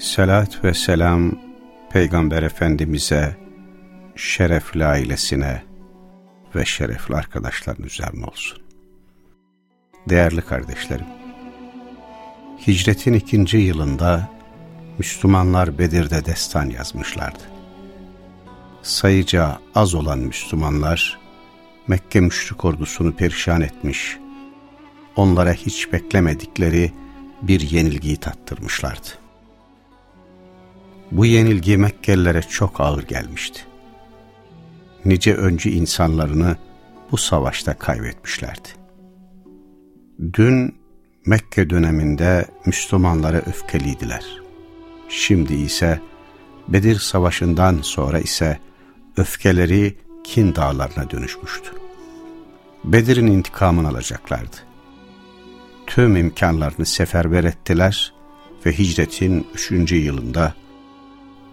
Selat ve selam Peygamber Efendimiz'e, şerefli ailesine ve şerefli arkadaşların üzerine olsun. Değerli kardeşlerim, hicretin ikinci yılında Müslümanlar Bedir'de destan yazmışlardı. Sayıca az olan Müslümanlar, Mekke müşrik ordusunu perişan etmiş, onlara hiç beklemedikleri bir yenilgiyi tattırmışlardı. Bu yenilgi Mekkelilere çok ağır gelmişti. Nice öncü insanlarını bu savaşta kaybetmişlerdi. Dün Mekke döneminde Müslümanlara öfkeliydiler. Şimdi ise Bedir Savaşı'ndan sonra ise öfkeleri kin dağlarına dönüşmüştü. Bedir'in intikamını alacaklardı. Tüm imkanlarını seferber ettiler ve hicretin üçüncü yılında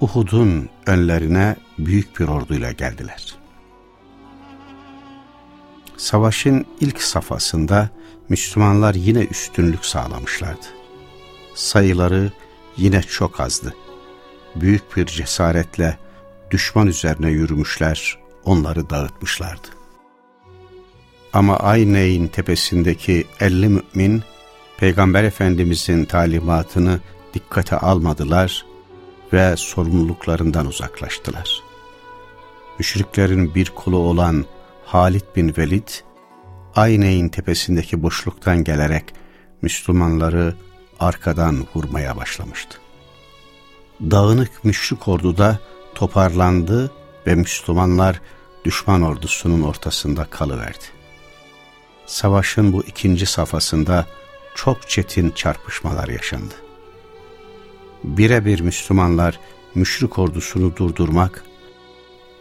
Uhud'un önlerine büyük bir orduyla geldiler. Savaşın ilk safhasında Müslümanlar yine üstünlük sağlamışlardı. Sayıları yine çok azdı. Büyük bir cesaretle düşman üzerine yürümüşler, onları dağıtmışlardı. Ama Ayneyn tepesindeki elli mümin, Peygamber Efendimizin talimatını dikkate almadılar ve sorumluluklarından uzaklaştılar. Müşriklerin bir kulu olan Halid bin Velid, Ayneyn tepesindeki boşluktan gelerek Müslümanları arkadan vurmaya başlamıştı. Dağınık müşrik orduda toparlandı ve Müslümanlar düşman ordusunun ortasında kalıverdi. Savaşın bu ikinci safhasında çok çetin çarpışmalar yaşandı. Birebir Müslümanlar müşrik ordusunu durdurmak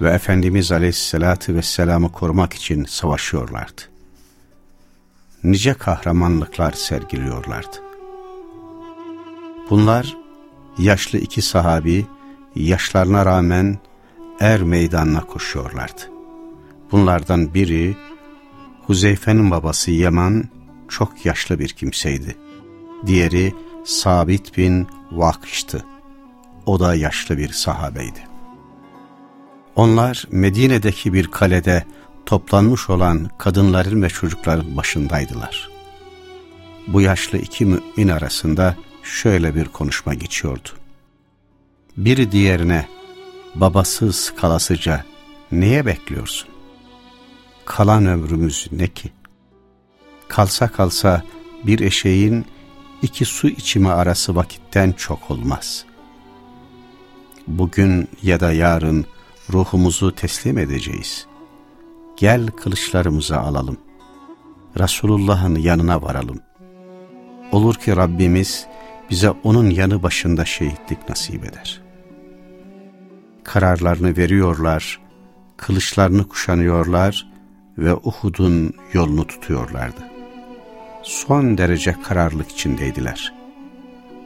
ve Efendimiz Aleyhisselatü Vesselam'ı korumak için savaşıyorlardı. Nice kahramanlıklar sergiliyorlardı. Bunlar yaşlı iki sahabi yaşlarına rağmen er meydanına koşuyorlardı. Bunlardan biri Huzeyfe'nin babası Yaman çok yaşlı bir kimseydi. Diğeri Sabit bin Vakış'tı. O da yaşlı bir sahabeydi. Onlar Medine'deki bir kalede toplanmış olan kadınların ve çocukların başındaydılar. Bu yaşlı iki mümin arasında şöyle bir konuşma geçiyordu. Biri diğerine babasız kalasıca neye bekliyorsun? Kalan ömrümüz ne ki? Kalsa kalsa bir eşeğin iki su içimi arası vakitten çok olmaz. Bugün ya da yarın ruhumuzu teslim edeceğiz. Gel kılıçlarımızı alalım. Resulullah'ın yanına varalım. Olur ki Rabbimiz bize onun yanı başında şehitlik nasip eder. Kararlarını veriyorlar, kılıçlarını kuşanıyorlar ve Uhud'un yolunu tutuyorlardı. Son derece kararlılık içindeydiler.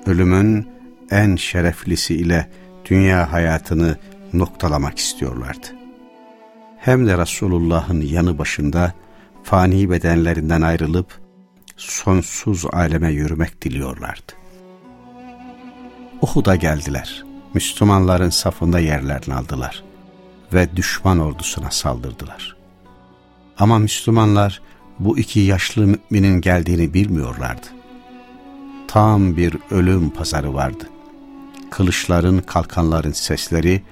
Ölümün en şereflisi ile dünya hayatını noktalamak istiyorlardı. Hem de Resulullah'ın yanı başında fani bedenlerinden ayrılıp sonsuz aleme yürümek diliyorlardı. Uhud'a geldiler. Müslümanların safında yerlerini aldılar ve düşman ordusuna saldırdılar. Ama Müslümanlar bu iki yaşlı müminin geldiğini bilmiyorlardı. Tam bir ölüm pazarı vardı. Kılıçların, kalkanların sesleri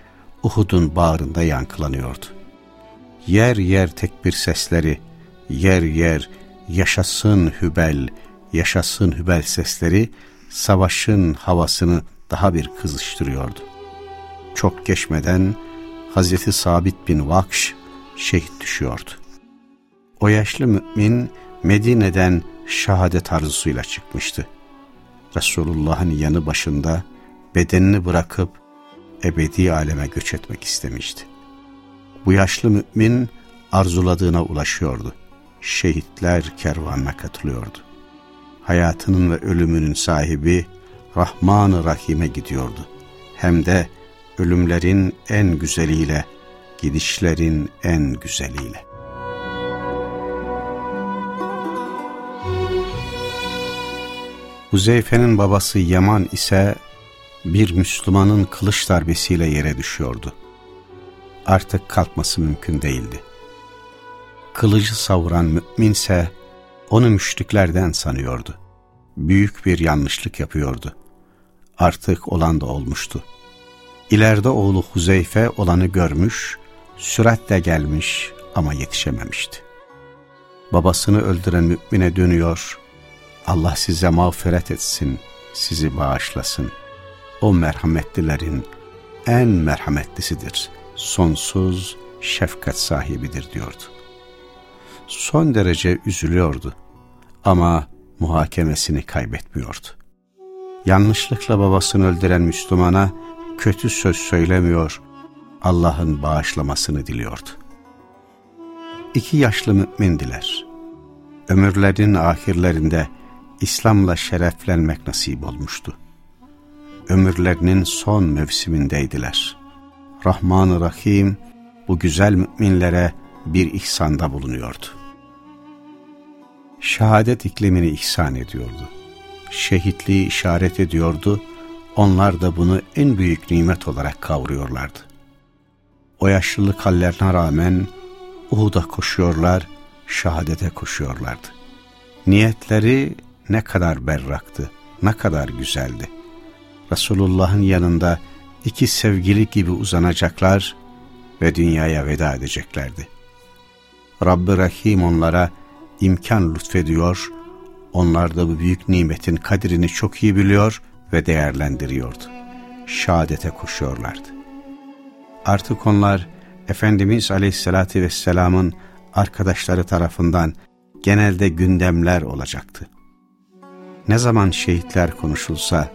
Uhud'un bağrında yankılanıyordu. Yer yer tekbir sesleri, yer yer yaşasın Hübel, yaşasın Hübel sesleri savaşın havasını daha bir kızıştırıyordu. Çok geçmeden Hazreti Sabit bin Vakş şehit düşüyordu. O yaşlı mümin Medine'den şehadet arzusuyla çıkmıştı. Resulullah'ın yanı başında bedenini bırakıp ebedi aleme göç etmek istemişti. Bu yaşlı mümin arzuladığına ulaşıyordu. Şehitler kervanına katılıyordu. Hayatının ve ölümünün sahibi Rahman-ı Rahim'e gidiyordu. Hem de ölümlerin en güzeliyle, gidişlerin en güzeliyle. Huzeyfe'nin babası Yaman ise bir Müslümanın kılıç darbesiyle yere düşüyordu. Artık kalkması mümkün değildi. Kılıcı savuran müminse onu müşriklerden sanıyordu. Büyük bir yanlışlık yapıyordu. Artık olan da olmuştu. İleride oğlu Huzeyfe olanı görmüş, süratle gelmiş ama yetişememişti. Babasını öldüren mümine dönüyor, Allah size mağfiret etsin, sizi bağışlasın. O merhametlilerin en merhametlisidir, sonsuz şefkat sahibidir diyordu. Son derece üzülüyordu ama muhakemesini kaybetmiyordu. Yanlışlıkla babasını öldüren Müslümana kötü söz söylemiyor, Allah'ın bağışlamasını diliyordu. İki yaşlı mümindiler. Ömürlerin ahirlerinde İslam'la şereflenmek nasip olmuştu. Ömürlerinin son mevsimindeydiler. Rahman-ı Rahim bu güzel müminlere bir ihsanda bulunuyordu. Şehadet iklimini ihsan ediyordu. Şehitliği işaret ediyordu. Onlar da bunu en büyük nimet olarak kavruyorlardı. O yaşlılık hallerine rağmen Uhud'a koşuyorlar, şehadete koşuyorlardı. Niyetleri ne kadar berraktı, ne kadar güzeldi. Resulullah'ın yanında iki sevgili gibi uzanacaklar ve dünyaya veda edeceklerdi. Rabbi Rahim onlara imkan lütfediyor, onlar da bu büyük nimetin kadrini çok iyi biliyor ve değerlendiriyordu. Şehadete koşuyorlardı. Artık onlar Efendimiz Aleyhisselatü Vesselam'ın arkadaşları tarafından genelde gündemler olacaktı. Ne zaman şehitler konuşulsa,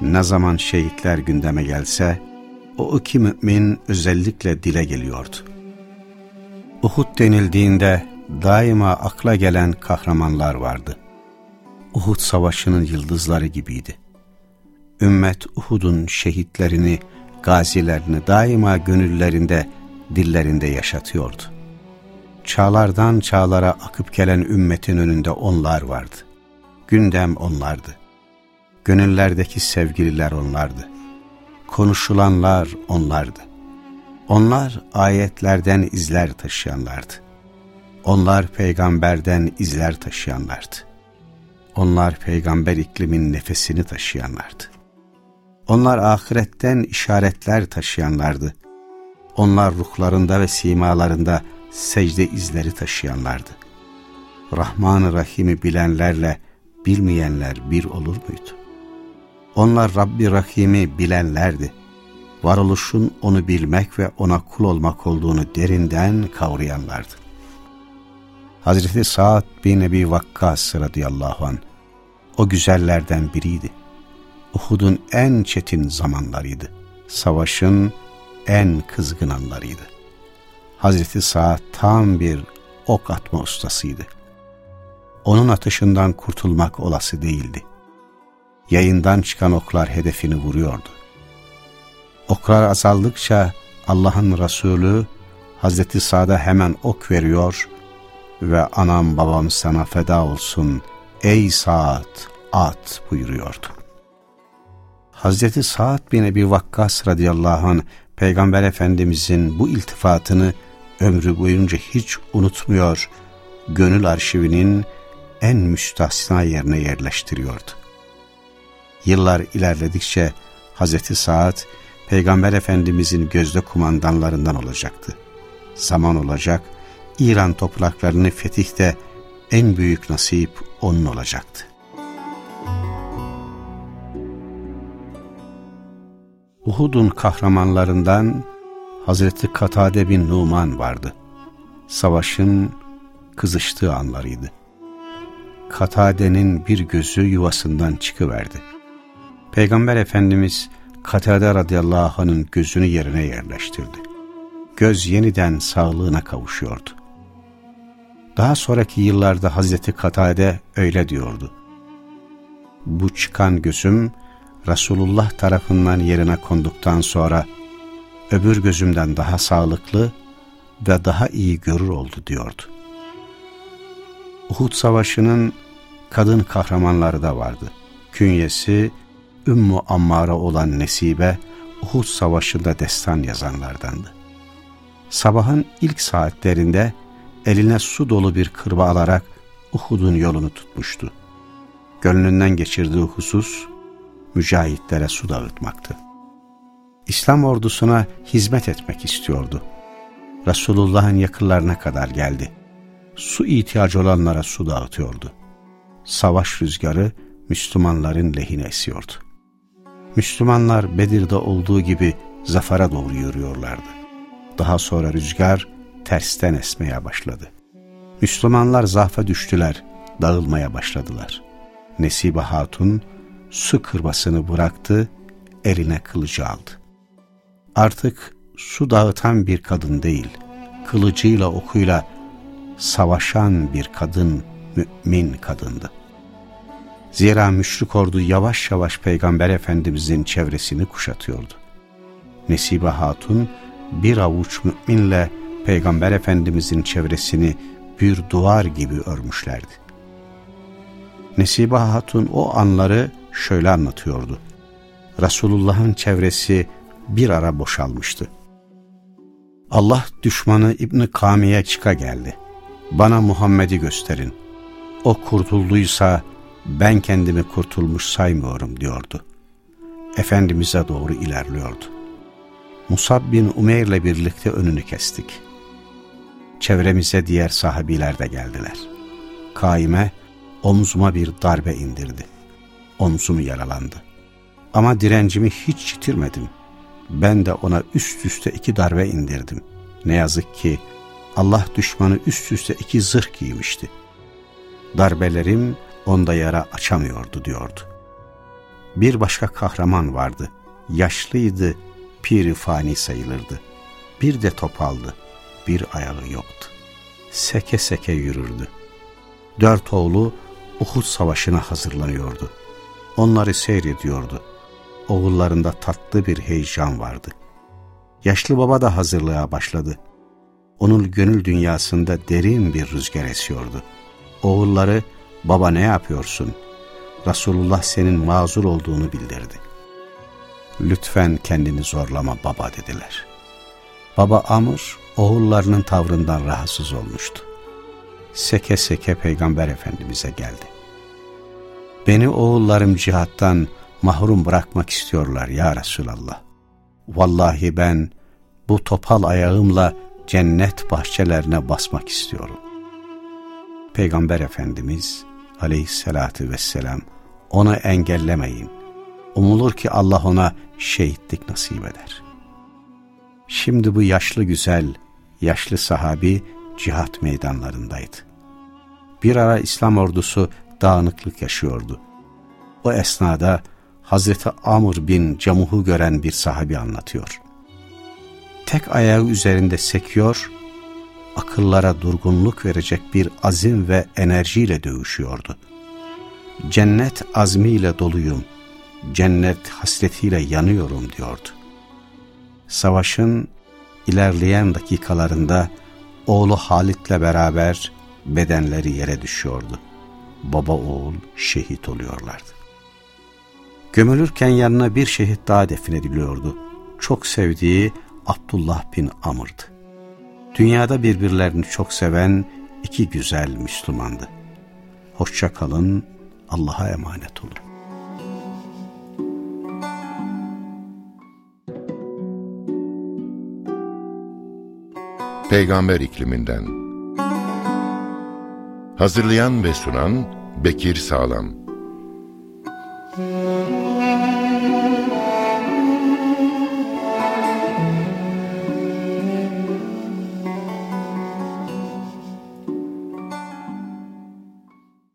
ne zaman şehitler gündeme gelse, o iki mümin özellikle dile geliyordu. Uhud denildiğinde daima akla gelen kahramanlar vardı. Uhud savaşının yıldızları gibiydi. Ümmet Uhud'un şehitlerini, gazilerini daima gönüllerinde, dillerinde yaşatıyordu. Çağlardan çağlara akıp gelen ümmetin önünde onlar vardı. Gündem onlardı. Gönüllerdeki sevgililer onlardı. Konuşulanlar onlardı. Onlar ayetlerden izler taşıyanlardı. Onlar peygamberden izler taşıyanlardı. Onlar peygamber iklimin nefesini taşıyanlardı. Onlar ahiretten işaretler taşıyanlardı. Onlar ruhlarında ve simalarında secde izleri taşıyanlardı. Rahman-ı Rahim'i bilenlerle bilmeyenler bir olur muydu? Onlar Rabbi Rahim'i bilenlerdi. Varoluşun onu bilmek ve ona kul olmak olduğunu derinden kavrayanlardı. Hazreti Sa'd bin Ebi Vakkas radıyallahu an o güzellerden biriydi. Uhud'un en çetin zamanlarıydı. Savaşın en kızgın anlarıydı. Hazreti Sa'd tam bir ok atma ustasıydı. Onun atışından kurtulmak olası değildi. Yayından çıkan oklar hedefini vuruyordu. Oklar azaldıkça Allah'ın Resulü Hazreti Sa'da hemen ok veriyor ve anam babam sana feda olsun ey Sa'd at buyuruyordu. Hazreti Sa'd bin Ebi Vakkas radıyallahu anh Peygamber Efendimizin bu iltifatını ömrü boyunca hiç unutmuyor, gönül arşivinin en müstahsına yerine yerleştiriyordu. Yıllar ilerledikçe Hazreti Saad, Peygamber Efendimizin gözde kumandanlarından olacaktı. Zaman olacak, İran topraklarını fetihte en büyük nasip onun olacaktı. Uhud'un kahramanlarından Hazreti Katade bin Numan vardı. Savaşın kızıştığı anlarıydı. Katade'nin bir gözü yuvasından çıkıverdi. Peygamber Efendimiz Katade radıyallahu anh'ın gözünü yerine yerleştirdi. Göz yeniden sağlığına kavuşuyordu. Daha sonraki yıllarda Hazreti Katade öyle diyordu. Bu çıkan gözüm Resulullah tarafından yerine konduktan sonra öbür gözümden daha sağlıklı ve daha iyi görür oldu diyordu. Uhud Savaşı'nın kadın kahramanları da vardı. Künyesi Ümmü Ammara olan Nesibe, Uhud Savaşı'nda destan yazanlardandı. Sabahın ilk saatlerinde eline su dolu bir kırba alarak Uhud'un yolunu tutmuştu. Gönlünden geçirdiği husus, mücahitlere su dağıtmaktı. İslam ordusuna hizmet etmek istiyordu. Resulullah'ın yakınlarına kadar geldi. Su ihtiyacı olanlara su dağıtıyordu. Savaş rüzgarı Müslümanların lehine esiyordu. Müslümanlar Bedir'de olduğu gibi zafara doğru yürüyorlardı. Daha sonra rüzgar tersten esmeye başladı. Müslümanlar zafa düştüler, dağılmaya başladılar. Nesibe Hatun su kırbasını bıraktı, eline kılıcı aldı. Artık su dağıtan bir kadın değil, kılıcıyla okuyla savaşan bir kadın, mümin kadındı. Zira müşrik ordu yavaş yavaş Peygamber Efendimizin çevresini kuşatıyordu. Nesibe Hatun bir avuç müminle Peygamber Efendimizin çevresini bir duvar gibi örmüşlerdi. Nesibe Hatun o anları şöyle anlatıyordu. Resulullah'ın çevresi bir ara boşalmıştı. Allah düşmanı İbni Kami'ye çıka geldi. Bana Muhammed'i gösterin. O kurtulduysa ben kendimi kurtulmuş saymıyorum diyordu. Efendimiz'e doğru ilerliyordu. Musab bin Umeyr'le birlikte önünü kestik. Çevremize diğer sahabiler de geldiler. Kaime omzuma bir darbe indirdi. Omzum yaralandı. Ama direncimi hiç yitirmedim. Ben de ona üst üste iki darbe indirdim. Ne yazık ki Allah düşmanı üst üste iki zırh giymişti. Darbelerim onda yara açamıyordu diyordu. Bir başka kahraman vardı. Yaşlıydı, piri fani sayılırdı. Bir de topaldı, bir ayağı yoktu. Seke seke yürürdü. Dört oğlu Uhud savaşına hazırlanıyordu. Onları seyrediyordu. Oğullarında tatlı bir heyecan vardı. Yaşlı baba da hazırlığa başladı. Onun gönül dünyasında derin bir rüzgar esiyordu. Oğulları baba ne yapıyorsun? Resulullah senin mazur olduğunu bildirdi. Lütfen kendini zorlama baba dediler. Baba Amr oğullarının tavrından rahatsız olmuştu. Seke seke Peygamber Efendimiz'e geldi. Beni oğullarım cihattan mahrum bırakmak istiyorlar ya Resulallah. Vallahi ben bu topal ayağımla cennet bahçelerine basmak istiyorum. Peygamber Efendimiz aleyhissalatü vesselam onu engellemeyin. Umulur ki Allah ona şehitlik nasip eder. Şimdi bu yaşlı güzel, yaşlı sahabi cihat meydanlarındaydı. Bir ara İslam ordusu dağınıklık yaşıyordu. O esnada Hazreti Amr bin Camuh'u gören bir sahabi anlatıyor. Tek ayağı üzerinde sekiyor, akıllara durgunluk verecek bir azim ve enerjiyle dövüşüyordu. Cennet azmiyle doluyum, cennet hasretiyle yanıyorum diyordu. Savaşın ilerleyen dakikalarında oğlu Halit'le beraber bedenleri yere düşüyordu. Baba oğul şehit oluyorlardı. Gömülürken yanına bir şehit daha defnediliyordu. Çok sevdiği Abdullah bin Amr'dı. Dünyada birbirlerini çok seven iki güzel Müslümandı. Hoşça kalın, Allah'a emanet olun. Peygamber ikliminden Hazırlayan ve sunan Bekir Sağlam